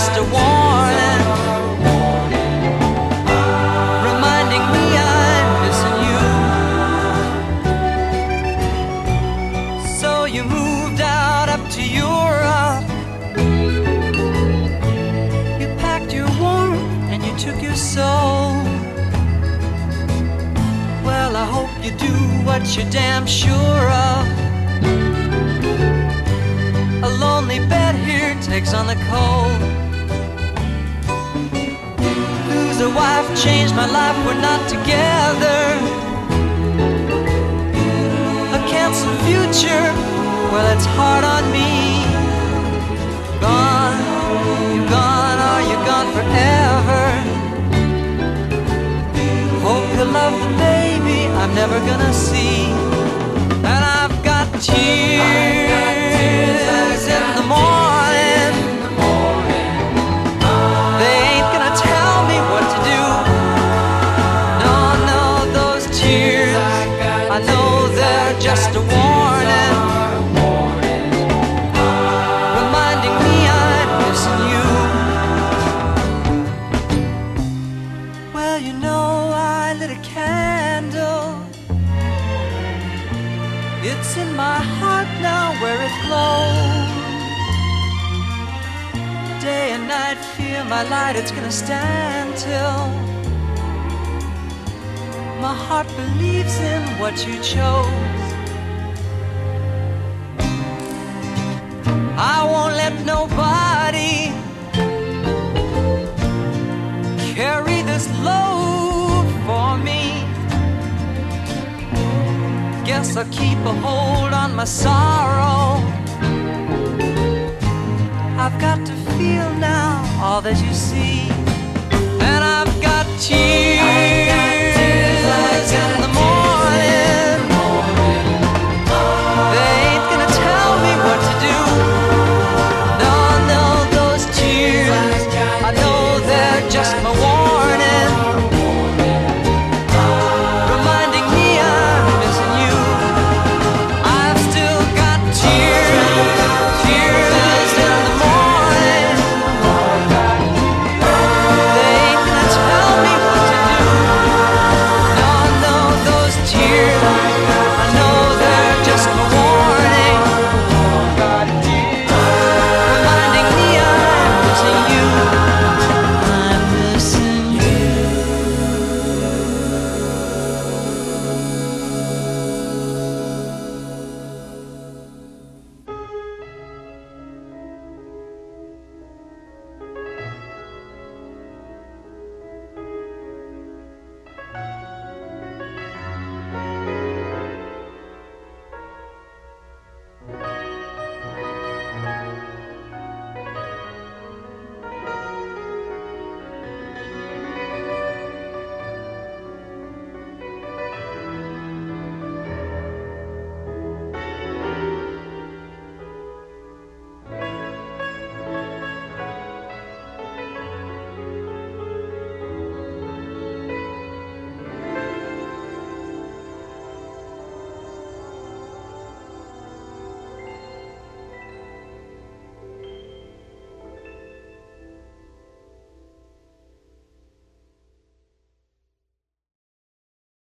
just a warning. Reminding me I'm missing you. So you moved out up to Europe. You packed your warmth and you took your soul. Well, I hope you do what you're damn sure of. A lonely bed here takes on the cold. Lose a wife, changed my life, we're not together. A canceled future, well, it's hard on me. I'm never gonna see. And I've got tears in the morning. They ain't gonna tell me what to do. No, no, those tears. I know they're just a warning. Reminding me I'm missing you. Well, you know, I lit a candle. It's in my heart now where it glows. Day and night, fear my light, it's gonna stand till my heart believes in what you chose. I won't let nobody carry this load Guess I'll keep a hold on my sorrow. I've got to feel now all that you see,